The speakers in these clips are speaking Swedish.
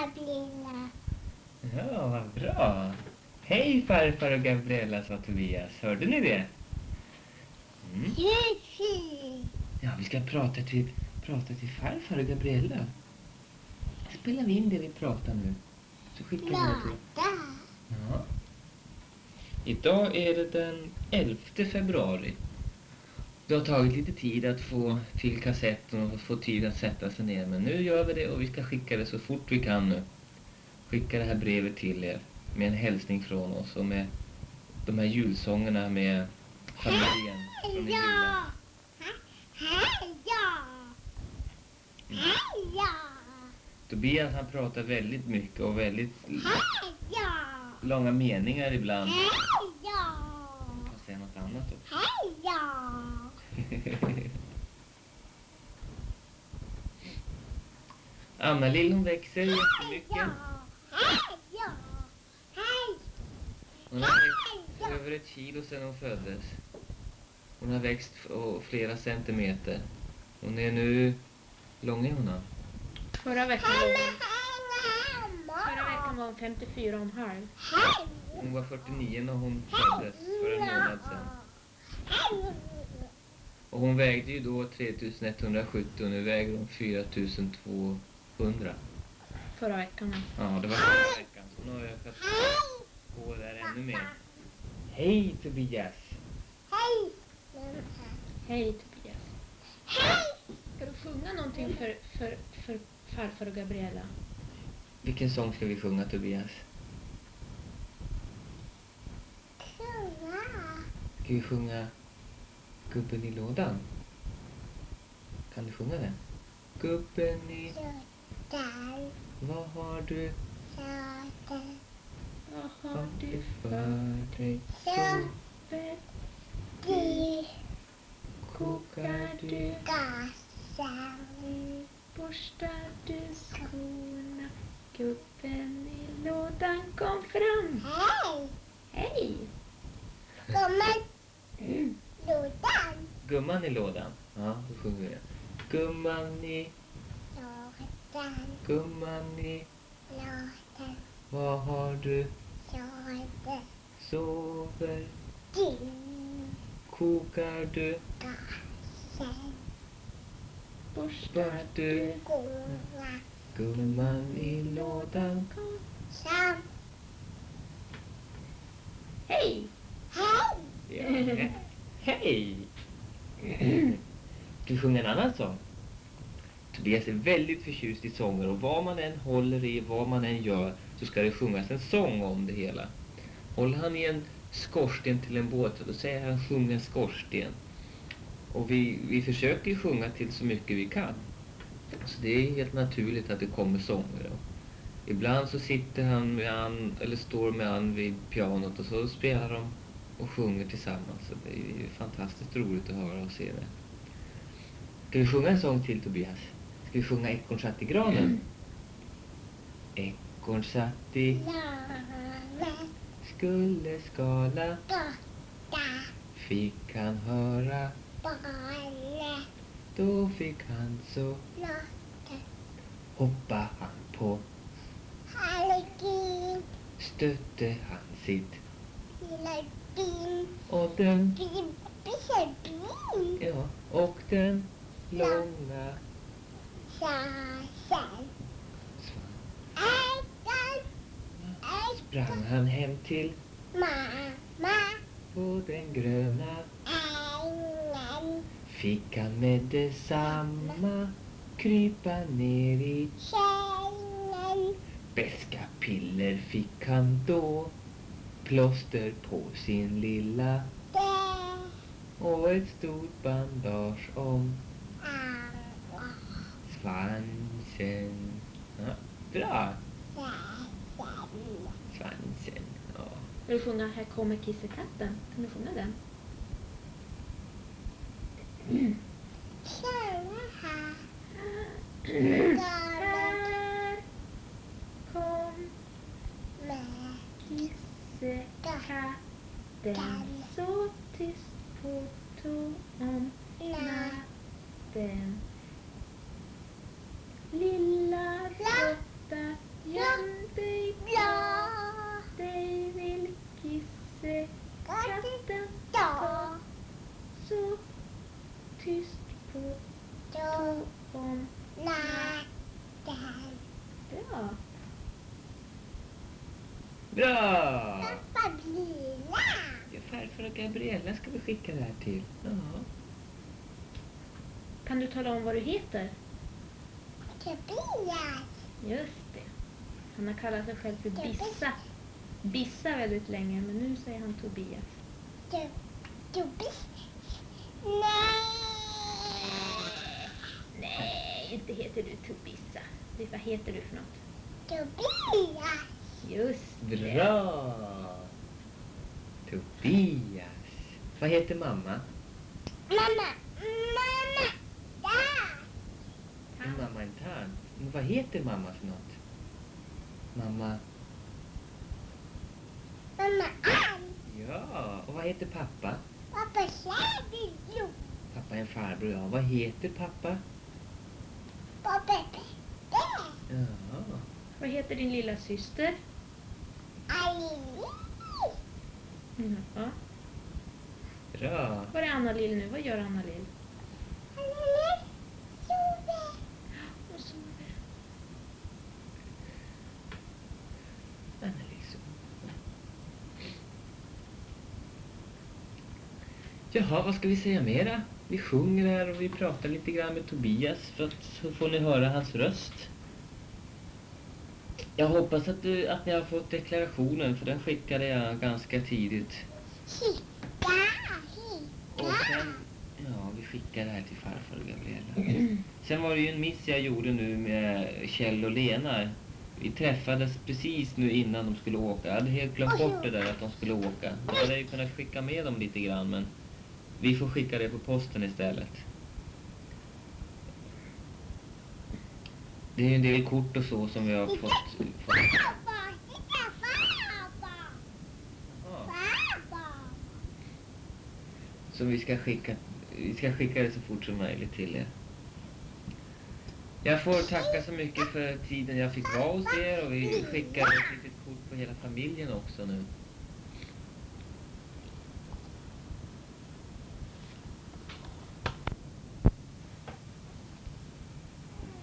Gabriella. Ja, vad bra. Hej farfar och Gabriella, sa Tobias. Hörde ni det? Mm. Ja, vi ska prata till, prata till farfar och Gabriella. Spelar vi in det vi pratar nu? Så skickar vi det till... Ja. Idag är det den 11 februari. Det har tagit lite tid att få till kassetten och få tid att sätta sig ner. Men nu gör vi det och vi ska skicka det så fort vi kan nu. Skicka det här brevet till er med en hälsning från oss och med de här julsångerna med familjen från i julen. Heja. Tobias han pratar väldigt mycket och väldigt långa meningar ibland. Heja. Jag kan säga något annat också. Heja. Anna-Lill hon växer jättemycket. Hon har växt över ett kilo sedan hon föddes. Hon har växt flera centimeter. Hon är nu... Lång är hon? Förra veckan var hon, förra veckan var hon 54 och en halv. Hej. Hon var 49 när hon föddes för en månad sedan. Och hon vägde ju då 3170 och nu väger hon 4200. Förra veckan. Ja, det var förra veckan. Så hon har ökat på där ännu mer. Hej Tobias! Hej. Hej Tobias. Hej. Ska du sjunga någonting för, för, för farfar och Gabriella? Vilken sång ska vi sjunga Tobias? Sjunga. Ska vi sjunga Gubben i lådan? Kan du sjunga den? Gubben i... Där. Vad har du? Där. Vad har du för dig? Det. Kokar du? Gasen. Borstar du skorna? Gubben i lådan kom fram. Hej. Hej! Kommer lådan. Gumman i lådan? Ja, då sjunger vi den. Gumman i... Lådan. Gumman i... Lådan. Vad har du? Lådan. Sover? Din. Kokar du? Gasen. Borstar du? Gumman i lådan. Sam. Hej! Hej. Ja. he- Hej! Vi sjunga en annan sång? Tobias är väldigt förtjust i sånger och vad man än håller i, vad man än gör så ska det sjungas en sång om det hela. Håller han i en skorsten till en båt då säger han sjung en skorsten. Och vi, vi försöker ju sjunga till så mycket vi kan. Så det är helt naturligt att det kommer sånger. Då. Ibland så sitter han med Ann eller står med Ann vid pianot och så spelar de och sjunger tillsammans. Så det är ju fantastiskt roligt att höra och se det. Ska vi sjunga en sång till Tobias? Ska vi sjunga Ekorn satt i granen? Ekorn satt i, ...granen skulle skala, Borta. fick han höra, Balle. då fick han så Lådan. hoppa han på, stötte han sitt Lilla bin. och den, Bin. Bin. ja, och den långa sprang han hem till Mamma. på den gröna Ängen. fick han med detsamma krypa ner i Kängen. beska piller fick han då plåster på sin lilla och ett stort bandage om svansen. Ja, bra! Säsen. Svansen. Ja. Vill du sjunga Här kommer kissekatten? Kan du sjunga den? Tjena här. Här kom kissekatten så tyst på toan om natten. Lilla råtta göm dig bra. Dig vill kisse katten ta. Så tyst på tå om natten. Bra. Bra! Pappa Ja, farfar och Gabriella ska vi skicka det här till. Ja. Kan du tala om vad du heter? Tobias. Just det. Han har kallat sig själv för Bissa. Bissa väldigt länge, men nu säger han Tobias. To- Tobias. Nej. Nej, inte heter du Tobissa. Det- Vad heter du för något? Tobias. Just det. Bra! Tobias. Vad heter? Mamma. Mamma. Där. Tant. Men vad heter mamma för något? Mamma... Mamma Ann. Ja, och vad heter pappa? Pappa Kärnblom. Pappa är en farbror, ja. Vad heter pappa? Pappa Petter. Ja. Vad heter din lilla syster? Alice. Ja. Bra. Var är Anna-Lill nu? Vad gör Anna-Lill? Alice. Tove. Hon sover. Annelies. Jaha, vad ska vi säga mera? Vi sjunger här och vi pratar lite grann med Tobias för att så får ni höra hans röst. Jag hoppas att, du, att ni har fått deklarationen för den skickade jag ganska tidigt. Och Hitta. sen, ja, vi skickar det här till farfar och Gabriella. Sen var det ju en miss jag gjorde nu med Kjell och Lena. Vi träffades precis nu innan de skulle åka. Jag hade helt glömt bort det där att de skulle åka. Jag hade ju kunnat skicka med dem lite grann men vi får skicka det på posten istället. Det är en del kort och så som vi har fått. fått. Som vi ska skicka. Vi ska skicka det så fort som möjligt till er. Jag får tacka så mycket för tiden jag fick vara hos er och vi skickar ett litet kort på hela familjen också nu.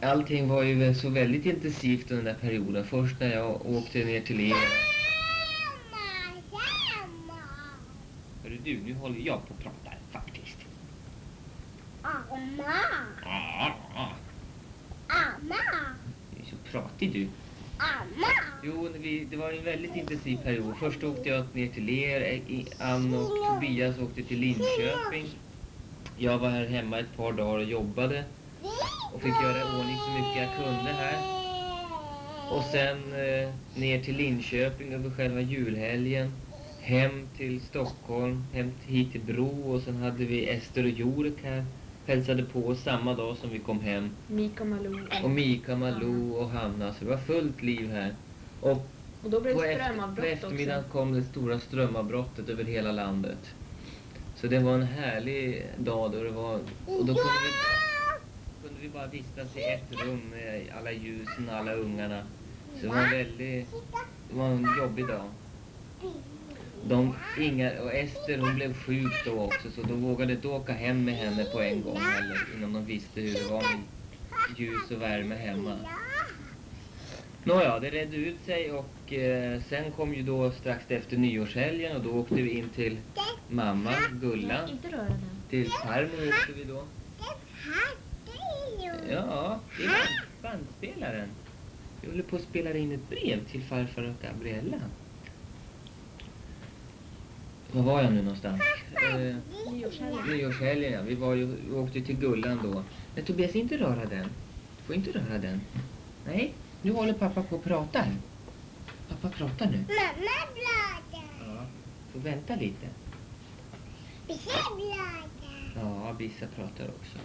Allting var ju så väldigt intensivt under den där perioden. Först när jag åkte ner till er. Hörru du, nu håller jag på att prata faktiskt. Amma. Amma. Du är så pratig du. Amma. Jo, vi, det var en väldigt intensiv period. Först åkte jag ner till er, i- Ann och Tobias åkte till Linköping. Jag var här hemma ett par dagar och jobbade och fick göra ordning så mycket jag kunde här. Och sen eh, ner till Linköping över själva julhelgen. Hem till Stockholm, hem hit till Bro och sen hade vi Ester och Jorek här. Hälsade på oss samma dag som vi kom hem. Mika och Malou. Och Mika, Malou och Hanna. Så det var fullt liv här. Och Och då blev det efter, på strömavbrott eftermiddagen också. kom det stora strömavbrottet över hela landet. Så det var en härlig dag då det var... Och då kunde vi, vi bara vistas i ett rum med alla ljusen och alla ungarna. Så det var en väldigt... Det var en jobbig dag. De, Inga och Ester hon blev sjuk då också så de vågade inte åka hem med henne på en gång heller innan de visste hur det var med ljus och värme hemma. Nåja, det redde ut sig och eh, sen kom ju då strax efter nyårshelgen och då åkte vi in till mamma, Gulla. Till farmor åkte vi då. Ja, det är band, bandspelaren. Vi håller på att spela in ett brev till farfar och Gabriella. Var var jag nu någonstans? Eh, Nyårshelgen. ja. Vi, var ju, vi åkte till Gullan då. Men Tobias, inte röra den. Får inte röra den. Nej, nu håller pappa på att prata. här. Pappa pratar nu. Mamma blader. Ja. Får vänta lite. Vissa blader. Ja, Bissa pratar också.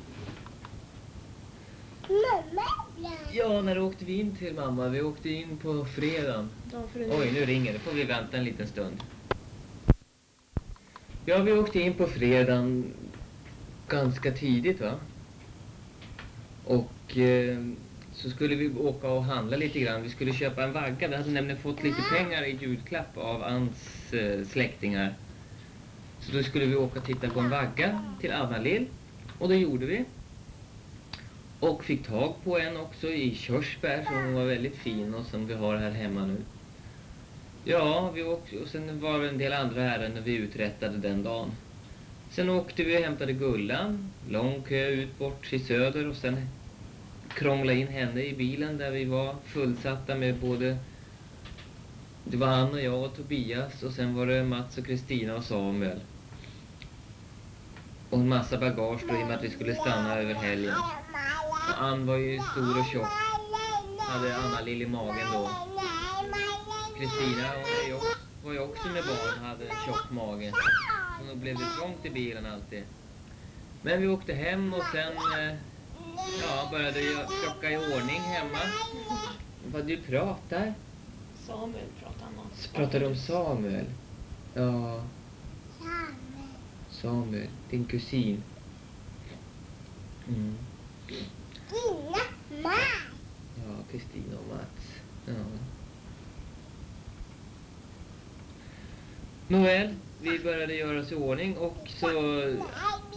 Mamma. Ja, när åkte vi in till mamma? Vi åkte in på fredagen. Oj, nu ringer det. får vi vänta en liten stund. Ja, vi åkte in på fredagen ganska tidigt va? Och eh, så skulle vi åka och handla lite grann. Vi skulle köpa en vagga. Vi hade nämligen fått lite pengar i julklapp av Anns eh, släktingar. Så då skulle vi åka och titta på en vagga till Anna-Lill. Och det gjorde vi. Och fick tag på en också i körsbär som var väldigt fin och som vi har här hemma nu. Ja, vi åkte, och sen var det en del andra ärenden vi uträttade den dagen. Sen åkte vi och hämtade Gullan, lång kö ut bort i söder och sen krångla in henne i bilen där vi var fullsatta med både det var han och jag och Tobias och sen var det Mats och Kristina och Samuel. Och en massa bagage då i och med att vi skulle stanna över helgen. Ann var ju stor och tjock, hade Anna-Lill i magen då. Kristina var ju också med barn, hade en tjock mage. Så då blev det trångt i bilen alltid. Men vi åkte hem och sen eh, ja, började jag plocka i ordning hemma. Vad du pratar? Samuel pratar han om. Pratar du om Samuel? Ja, Samuel, din kusin. Mm. Ja, Kristina och Mats. Ja. Nåväl, vi började göra oss i ordning och så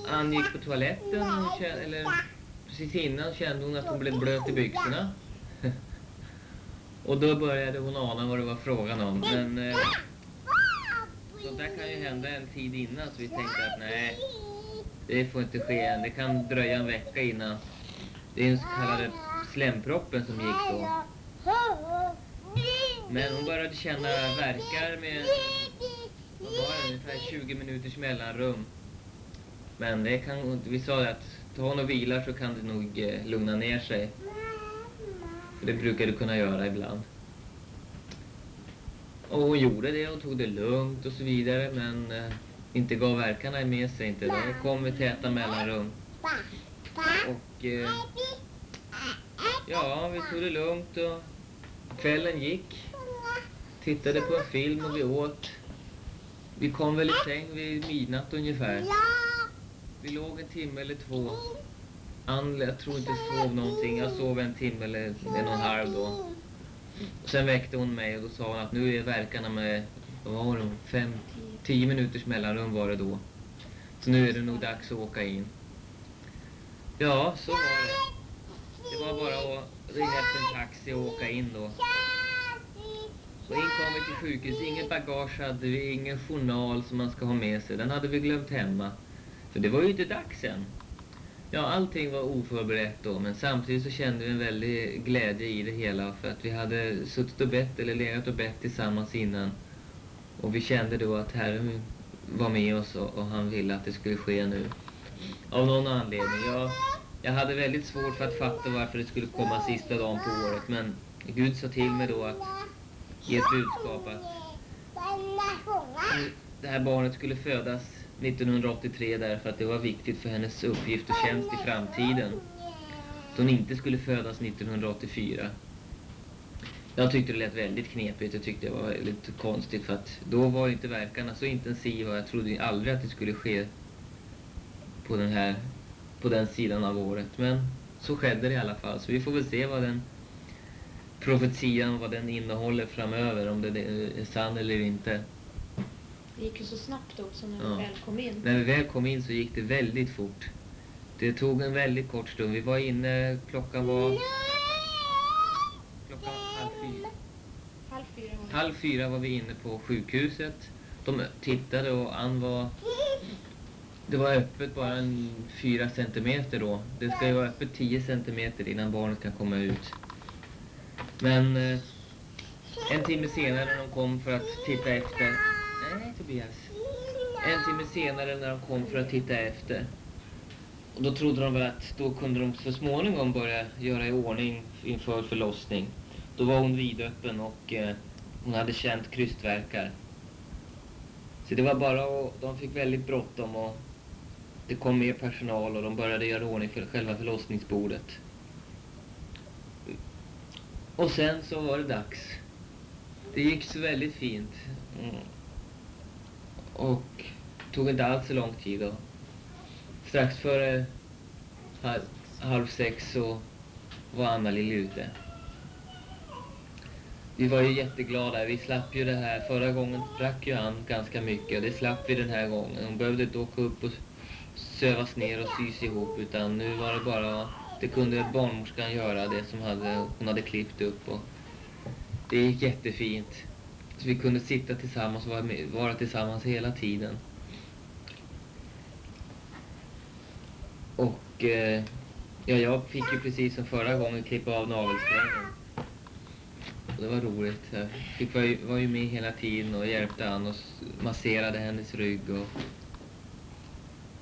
Ann gick på toaletten och kände, eller precis innan kände hon att hon blev blöt i byxorna. och då började hon ana vad det var frågan om. Men eh, sånt där kan ju hända en tid innan så vi tänkte att nej, det får inte ske än. Det kan dröja en vecka innan. Det är den så kallade slemproppen som gick då. Men hon började känna verkar med vad var det, ungefär 20 minuters mellanrum. Men det kan, vi sa att ta hon och vilar så kan det nog eh, lugna ner sig. För det brukar du kunna göra ibland. Och hon gjorde det och tog det lugnt och så vidare men eh, inte gav verkarna med sig inte. Det kom i täta mellanrum. Och eh, ja, vi tog det lugnt och kvällen gick. Tittade på en film och vi åt. Vi kom väl i säng vid midnatt ungefär. Vi låg en timme eller två. Ann, jag tror inte sov någonting. Jag sov en timme eller en och en halv då. Sen väckte hon mig och då sa hon att nu är verkarna med, vad var de, fem, tio minuters mellanrum var det då. Så nu är det nog dags att åka in. Ja, så var det. Det var bara att ringa efter en taxi och åka in då. Och in kom vi till sjukhus. Inget bagage hade vi, ingen journal som man ska ha med sig. Den hade vi glömt hemma. För det var ju inte dags än. Ja, allting var oförberett då, men samtidigt så kände vi en väldig glädje i det hela för att vi hade suttit och bett, eller legat och bett tillsammans innan. Och vi kände då att Herren var med oss och, och han ville att det skulle ske nu. Av någon anledning. Jag, jag hade väldigt svårt för att fatta varför det skulle komma sista dagen på året, men Gud sa till mig då att ge ett budskap att det här barnet skulle födas 1983 därför att det var viktigt för hennes uppgift och tjänst i framtiden. Att hon inte skulle födas 1984. Jag tyckte det lät väldigt knepigt. Jag tyckte det var lite konstigt för att då var inte verkarna så intensiva. Jag trodde aldrig att det skulle ske på den här på den sidan av året. Men så skedde det i alla fall. Så vi får väl se vad den profetian, vad den innehåller framöver. Om det är sann eller inte. Det gick ju så snabbt också när Ja. vi väl kom in. När vi väl kom in så gick det väldigt fort. Det tog en väldigt kort stund. Vi var inne, klockan var... Klockan halv fyra. Halv fyra var. Halv fyra var vi inne på sjukhuset. De tittade och Ann var... Det var öppet bara en fyra centimeter då. Det ska ju vara öppet 10 centimeter innan barnet kan komma ut. Men eh, en timme senare när de kom för att titta efter... Nej, Tobias. En timme senare när de kom för att titta efter. Och då trodde de väl att då kunde de så småningom börja göra i ordning inför förlossning. Då var hon vidöppen och eh, hon hade känt krystvärkar. Så det var bara att de fick väldigt bråttom och det kom mer personal och de började göra i ordning för själva förlossningsbordet. Och sen så var det dags. Det gick så väldigt fint. Mm. Och tog inte alls så lång tid då. Strax före halv, halv sex så var Anna-Lill ute. Vi var ju jätteglada. Vi slapp ju det här. Förra gången sprack ju han ganska mycket det slapp vi den här gången. Hon behövde inte åka upp och sövas ner och sys ihop utan nu var det bara det kunde barnmorskan göra, det som hade, hon hade klippt upp. Och det gick jättefint. Så vi kunde sitta tillsammans och vara, vara tillsammans hela tiden. Och eh, ja, jag fick ju precis som förra gången klippa av navelsträngen. Och det var roligt. Jag fick, var, ju, var ju med hela tiden och hjälpte han och masserade hennes rygg. Och...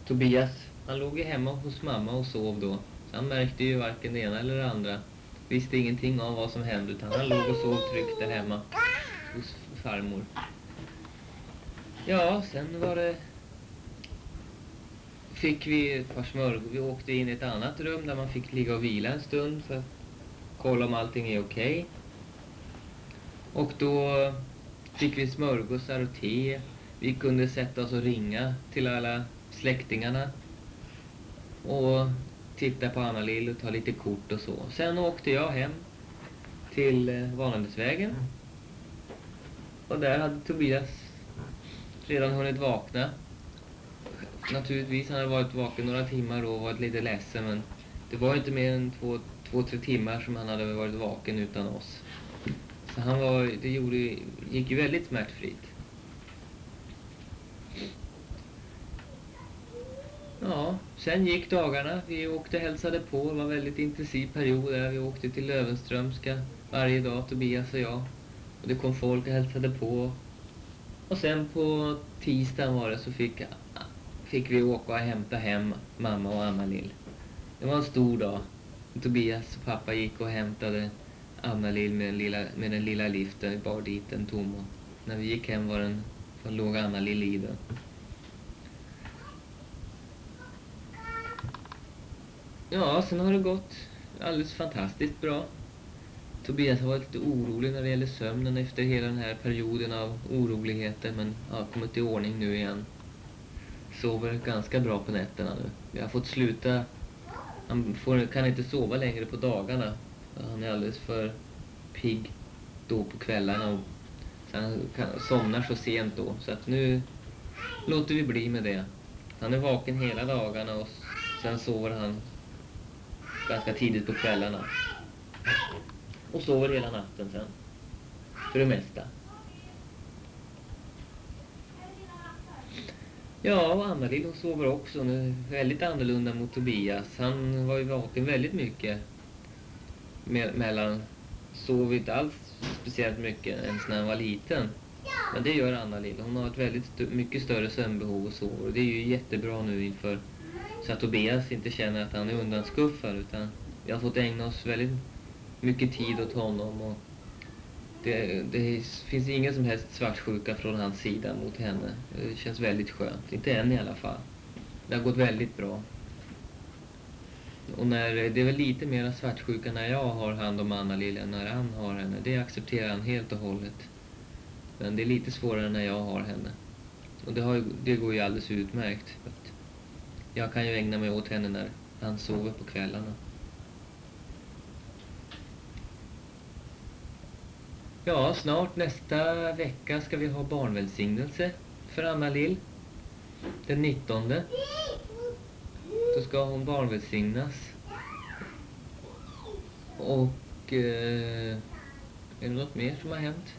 Tobias, han låg ju hemma hos mamma och sov då. Så han märkte ju varken det ena eller det andra. Visste ingenting om vad som hände utan han låg och sov tryggt där hemma hos farmor. Ja, sen var det... Fick vi ett par smörgåsar. Vi åkte in i ett annat rum där man fick ligga och vila en stund för att kolla om allting är okej. Okay. Och då fick vi smörgåsar och te. Vi kunde sätta oss och ringa till alla släktingarna. Och titta på Anna-Lill och ta lite kort och så. Sen åkte jag hem till eh, Vanadisvägen. Och där hade Tobias redan hunnit vakna. Naturligtvis, han hade varit vaken några timmar och varit lite ledsen men det var inte mer än två, två tre timmar som han hade varit vaken utan oss. Så han var, det gjorde, gick ju väldigt smärtfritt. Ja, sen gick dagarna. Vi åkte och hälsade på. Det var en väldigt intensiv period där. Vi åkte till Lövenströmska varje dag, Tobias och jag. Och det kom folk och hälsade på. Och sen på tisdagen var det så fick, fick vi åka och hämta hem mamma och Anna-Lill. Det var en stor dag. Tobias och pappa gick och hämtade Anna-Lill med, den lilla- med den lilla liften, bar dit den tom. Och när vi gick hem var den, var låg Anna-Lill i den. Ja, sen har det gått alldeles fantastiskt bra. Tobias har varit lite orolig när det gäller sömnen efter hela den här perioden av oroligheter men har kommit i ordning nu igen. Sover ganska bra på nätterna nu. Vi har fått sluta... Han får, kan inte sova längre på dagarna. Han är alldeles för pigg då på kvällarna. Och, så han kan, somnar så sent då. Så att nu låter vi bli med det. Han är vaken hela dagarna och sen sover han ganska tidigt på kvällarna. Och sover hela natten sen. För det mesta. Ja, och Anna-Lill hon sover också nu. Väldigt annorlunda mot Tobias. Han var ju vaken väldigt mycket. Me- mellan... Sov inte alls speciellt mycket ens när han var liten. Men det gör Anna-Lill. Hon har ett väldigt st- mycket större sömnbehov och sover. Och det är ju jättebra nu inför... Så att Tobias inte känner att han är undanskuffad utan vi har fått ägna oss väldigt mycket tid åt honom och det, det finns ingen som helst svartsjuka från hans sida mot henne. Det känns väldigt skönt. Inte än i alla fall. Det har gått väldigt bra. Och när, det är väl lite mer svartsjuka när jag har hand om Anna-Lill än när han har henne. Det accepterar han helt och hållet. Men det är lite svårare när jag har henne. Och det, har, det går ju alldeles utmärkt. Att jag kan ju ägna mig åt henne när han sover på kvällarna. Ja, snart nästa vecka ska vi ha barnvälsignelse för Anna-Lill. Den 19. Då ska hon barnvälsignas. Och... Eh, är det något mer som har hänt?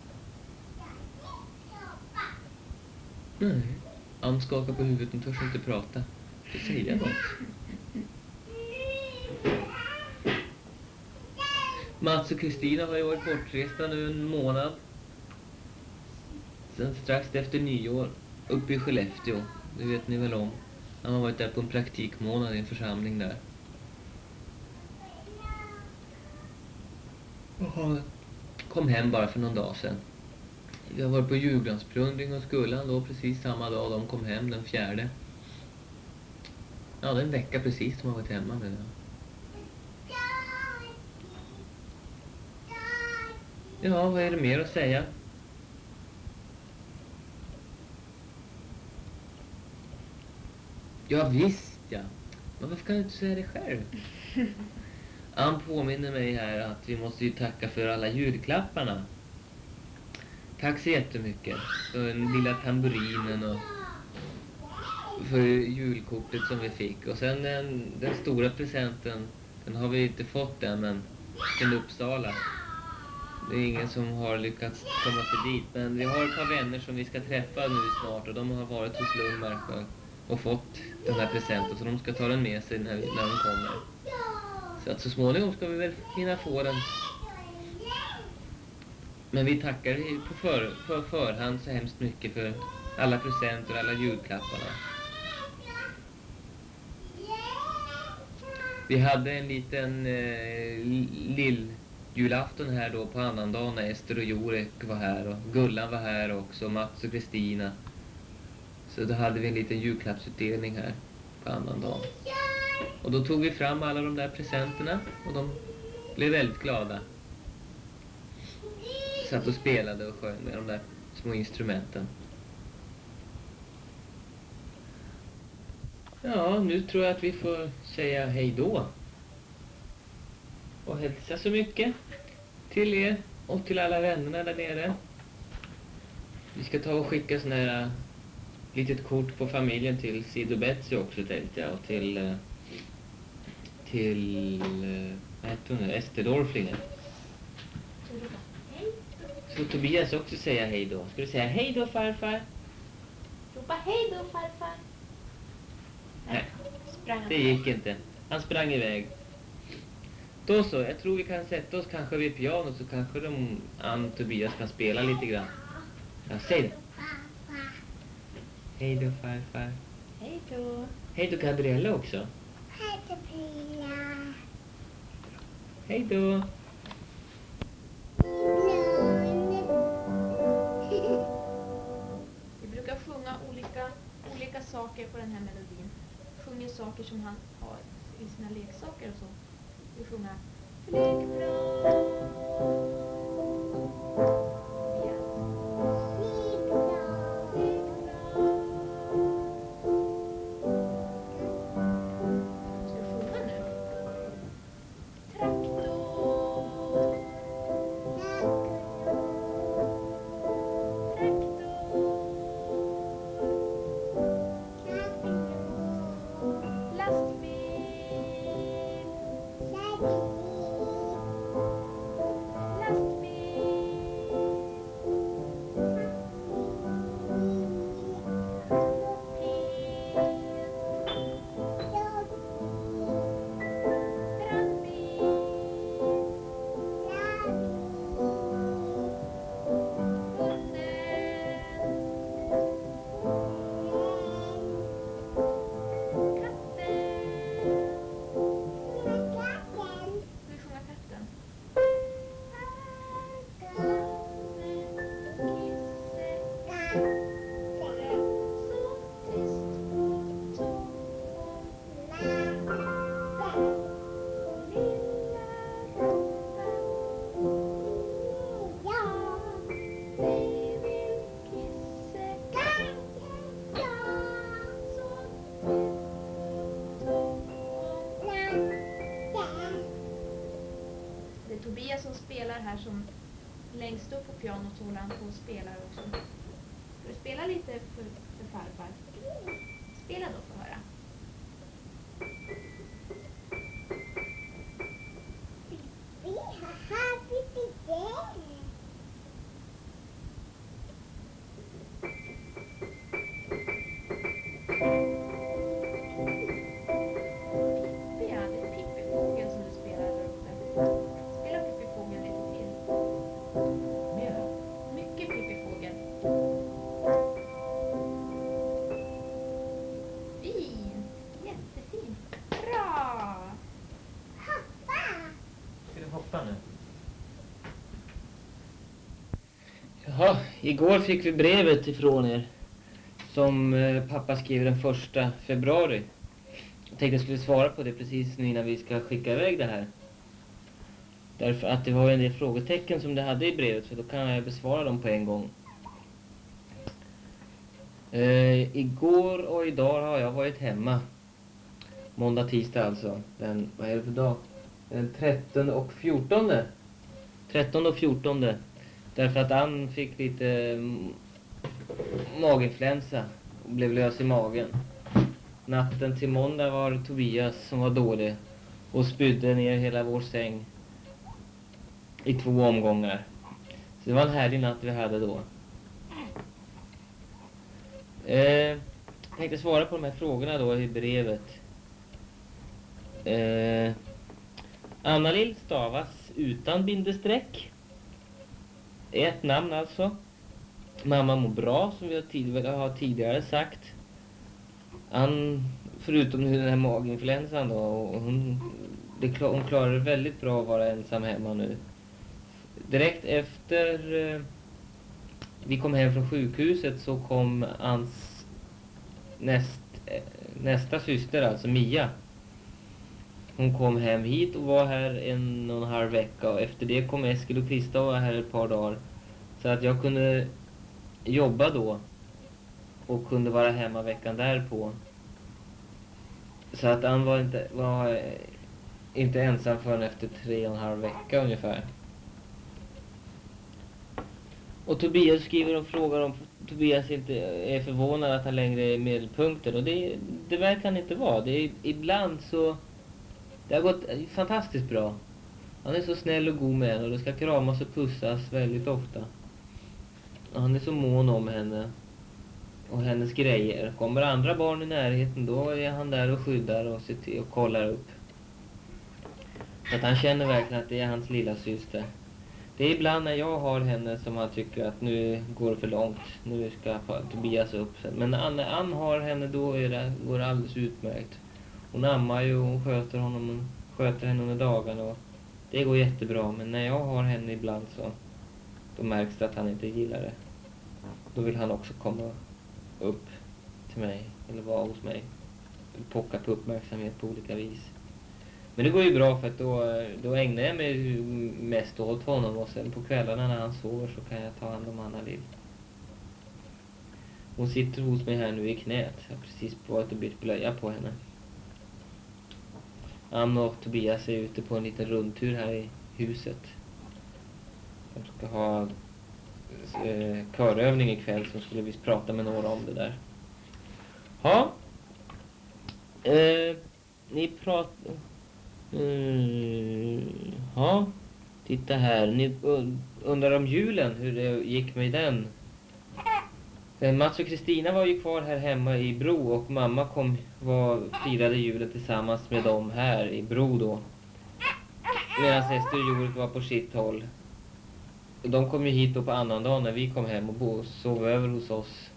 Nej. Ann skakar på huvudet, hon törs inte prata inte säga något. Mats och Kristina har ju varit bortresta nu en månad. Sen strax efter nyår, uppe i Skellefteå. Det vet ni väl om. Han har varit där på en praktikmånad i en församling där. Och han kom hem bara för någon dag sedan. Vi har varit på julgransplundring hos Gullan då precis samma dag de kom hem, den fjärde. Ja, det är en vecka precis de har varit hemma det. Ja, vad är det mer att säga? Ja, visst ja. Men varför kan du inte säga det själv? Han påminner mig här att vi måste ju tacka för alla julklapparna. Tack så jättemycket för den lilla tamburinen och för julkortet som vi fick. Och sen den, den stora presenten Den har vi inte fått än, men till Uppsala. Det är ingen som har lyckats komma sig dit. Men vi har ett par vänner som vi ska träffa nu snart och de har varit hos Lundmark och, och fått den här presenten. Så de ska ta den med sig när, vi- när de kommer. Så att så småningom ska vi väl hinna få den. Men vi tackar på för, för förhand så hemskt mycket för alla presenter och alla julklapparna. Vi hade en liten eh, lill-julafton här då på annandagen när Ester och Jorek var här och Gullan var här också, Mats och Kristina. Så då hade vi en liten julklappsutdelning här på annandagen. Och då tog vi fram alla de där presenterna och de blev väldigt glada. Satt och spelade och sjöng med de där små instrumenten. Ja, nu tror jag att vi får säga hej då. Och hälsa så mycket till er och till alla vännerna där nere. Vi ska ta och skicka sån här äh, litet kort på familjen till Sid och Betsy också tänkte jag och till äh, till äh, vad heter hon nu? Ester Dorflinger. Så Tobias också säga hej då. Ska du säga hej då farfar? Ropa hej då farfar. Sprang Det gick inte. Han sprang iväg. Då så, jag tror vi kan sätta oss kanske vid pianot så kanske de, Ann och Tobias kan spela lite grann. Ja, säg det. Hej då farfar. Hej då. Hej då Gabriella också. Hej då. Vi brukar sjunga olika, olika saker på den här melodin. Sjunger saker som han har i sina leksaker och så. Vi sjunger Flygplan spelar här som längst upp på pianot håller han på och spelar också. Igår fick vi brevet ifrån er. Som eh, pappa skrev den första februari. Jag tänkte jag skulle svara på det precis nu innan vi ska skicka iväg det här. Därför att det var en del frågetecken som det hade i brevet, så då kan jag besvara dem på en gång. Eh, igår och idag har jag varit hemma. Måndag, tisdag alltså. Den, vad är det för dag? Den 13 och 14. 13 och 14. Därför att Ann fick lite maginfluensa och blev lös i magen. Natten till måndag var det Tobias som var dålig och spydde ner hela vår säng i två omgångar. Så det var en härlig natt vi hade då. Eh, jag tänkte svara på de här frågorna då i brevet. Eh, Anna-Lill stavas utan bindestreck. Ett namn alltså. Mamma mår bra, som vi har tidigare, har tidigare sagt. Han, förutom den här maginfluensan då, och hon, det, hon klarar det väldigt bra att vara ensam hemma nu. Direkt efter eh, vi kom hem från sjukhuset så kom hans näst, eh, nästa syster, alltså Mia. Hon kom hem hit och var här en och en halv vecka och efter det kom Eskil och Krista och var här ett par dagar. Så att jag kunde jobba då och kunde vara hemma veckan därpå. Så att han var inte, var eh, inte ensam förrän efter tre och en halv vecka ungefär. Och Tobias skriver och frågar om Tobias inte är förvånad att han längre är medelpunkten. Och det, det verkar han inte vara. Det är, ibland så... Det har gått fantastiskt bra. Han är så snäll och god med henne och det ska kramas och pussas väldigt ofta. Han är så mån om henne och hennes grejer. Kommer andra barn i närheten då är han där och skyddar och ser till och kollar upp. Så att han känner verkligen att det är hans lilla syster. Det är ibland när jag har henne som han tycker att nu går det för långt. Nu ska Tobias upp. Men när när Ann har henne då är det, går det alldeles utmärkt. Hon ammar ju och hon sköter honom, sköter henne under dagarna och det går jättebra. Men när jag har henne ibland så då märks det att han inte gillar det. Då vill han också komma upp till mig eller vara hos mig. Pocka på uppmärksamhet på olika vis. Men det går ju bra för att då, då ägnar jag mig mest åt honom och sen på kvällarna när han sover så kan jag ta hand om Anna-Lill. Hon sitter hos mig här nu i knät. Jag har precis varit och bytt blöja på henne. Ann och Tobias är ute på en liten rundtur här i huset. De ska ha eh, körövning ikväll så skulle vi prata med några om det där. Ja. Eh, ni pratar... Mm, eh, ja, titta här. Ni undrar om julen, hur det gick med den. Eh, Mats och Kristina var ju kvar här hemma i Bro och mamma kom var, firade julen tillsammans med dem här i Bro då. Medan Ester och Joel var på sitt håll. De kom ju hit då på annandagen när vi kom hem och bo, sov över hos oss.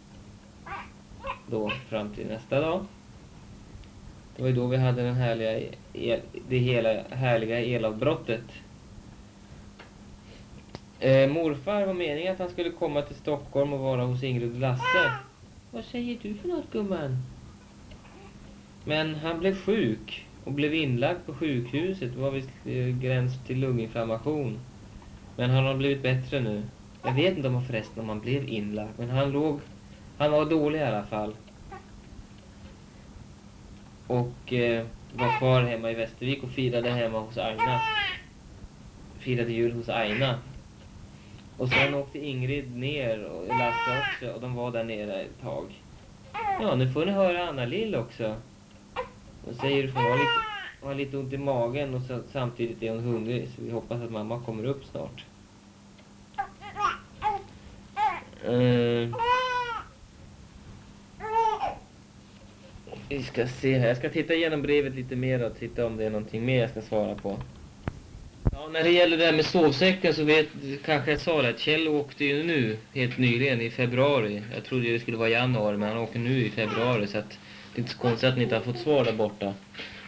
Då fram till nästa dag. Det var ju då vi hade den härliga, el, det hela härliga elavbrottet. Eh, morfar var meningen att han skulle komma till Stockholm och vara hos Ingrid och Lasse. Vad säger du för något gumman? Men han blev sjuk och blev inlagd på sjukhuset. Det var visst eh, gräns till lunginflammation. Men han har blivit bättre nu. Jag vet inte om han förresten om han blev inlagd. Men han låg... Han var dålig i alla fall. Och eh, var kvar hemma i Västervik och firade hemma hos Aina. Firade jul hos Aina. Och sen åkte Ingrid ner och Lasse också och de var där nere ett tag. Ja, nu får ni höra Anna-Lill också. Hon säger att hon har lite, hon har lite ont i magen och så, samtidigt är hon hungrig så vi hoppas att mamma kommer upp snart. Uh, vi ska se här. Jag ska titta igenom brevet lite mer och titta om det är någonting mer jag ska svara på. Ja, när det gäller det här med sovsäcken så vet kanske jag sa det att Kjell åkte ju nu helt nyligen i februari. Jag trodde ju det skulle vara januari men han åker nu i februari så att inte så konstigt att ni inte har fått svar där borta.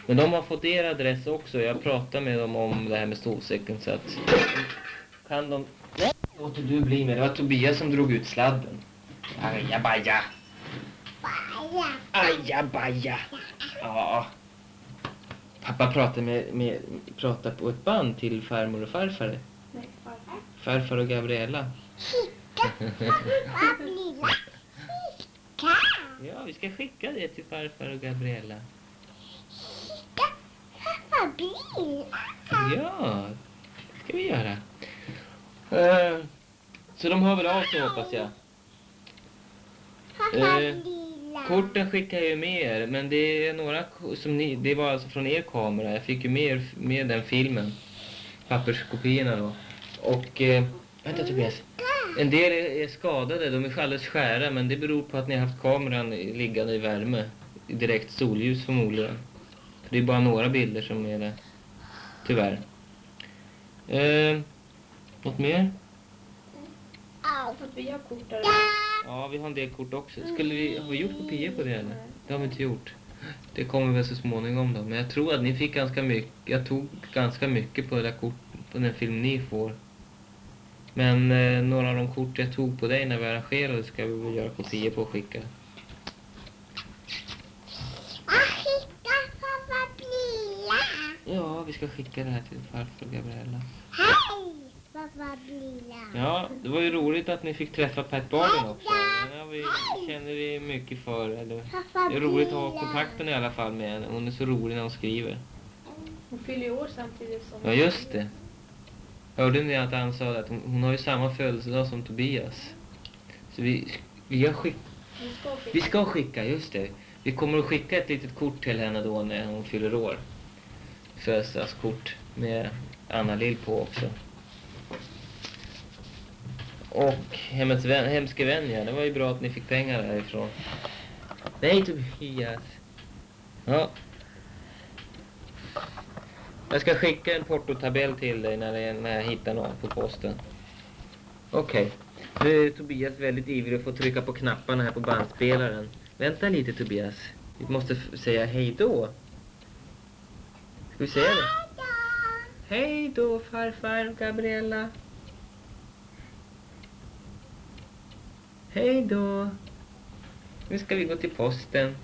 Men de har fått er adress också. Jag pratade med dem om det här med sovsäcken så att kan de... Nej, låter du bli med. Det var Tobias som drog ut sladden. Ajabaja. Baja. Ajabaja. Ja. Pappa pratar, med, med, pratar på ett band till farmor och farfar. Farfar och Gabriella. Kika. Ja, vi ska skicka det till farfar och Gabriella. Blir det? Ja, det ska vi göra. Eh, så de hör väl av sig hoppas jag. Lilla. Korten skickar jag ju med er, men det är några som ni, det var alltså från er kamera. Jag fick ju med, er- med den filmen. Papperskopiorna då. Och, eh, vänta Tobias. En del är, skadade, de är alldeles skära, men det beror på att ni har haft kameran liggande i värme. I direkt solljus förmodligen. För det är bara några bilder som är det. Tyvärr. Eh, något mer? Vi har kort där. Ja, vi har en del kort också. Skulle vi, har vi gjort kopior på det eller? Det har vi inte gjort. Det kommer väl så småningom då. Men jag tror att ni fick ganska mycket, jag tog ganska mycket på det där kort, på den film ni får. Men eh, några av de kort jag tog på dig när vi arrangerade ska vi väl göra kopior på och skicka. Jag skickar pappa. Ja, vi ska skicka det här till farfar Gabriella. Hej pappa. Ja, det var ju roligt att ni fick träffa Pat Barden också. Har vi, känner vi mycket för. Eller, Pappa det är roligt att ha kontakten i alla fall med henne. Hon är så rolig när hon skriver. Hon fyller ju år samtidigt som... Ja, just det. Hörde ni att han sa att hon, hon har ju samma födelsedag som Tobias? Så vi, vi, har skick, Vi ska skicka. vi ska skicka, just det. Vi kommer att skicka ett litet kort till henne då när hon fyller år. Födelsedagskort med Anna Lill på också. Och Hemmets vän, Hemske vän, ja. Det var ju bra att ni fick pengar därifrån. Nej, Tobias. Ja. Jag ska skicka en portotabell till dig när, det, när jag hittar någon på posten. Okej. Nu är Tobias väldigt ivrig att få trycka på knapparna här på bandspelaren. Vänta lite Tobias. Vi måste säga hej då. Ska vi säga det? Hej då farfar Gabriella. Hej då. Nu ska vi gå till posten.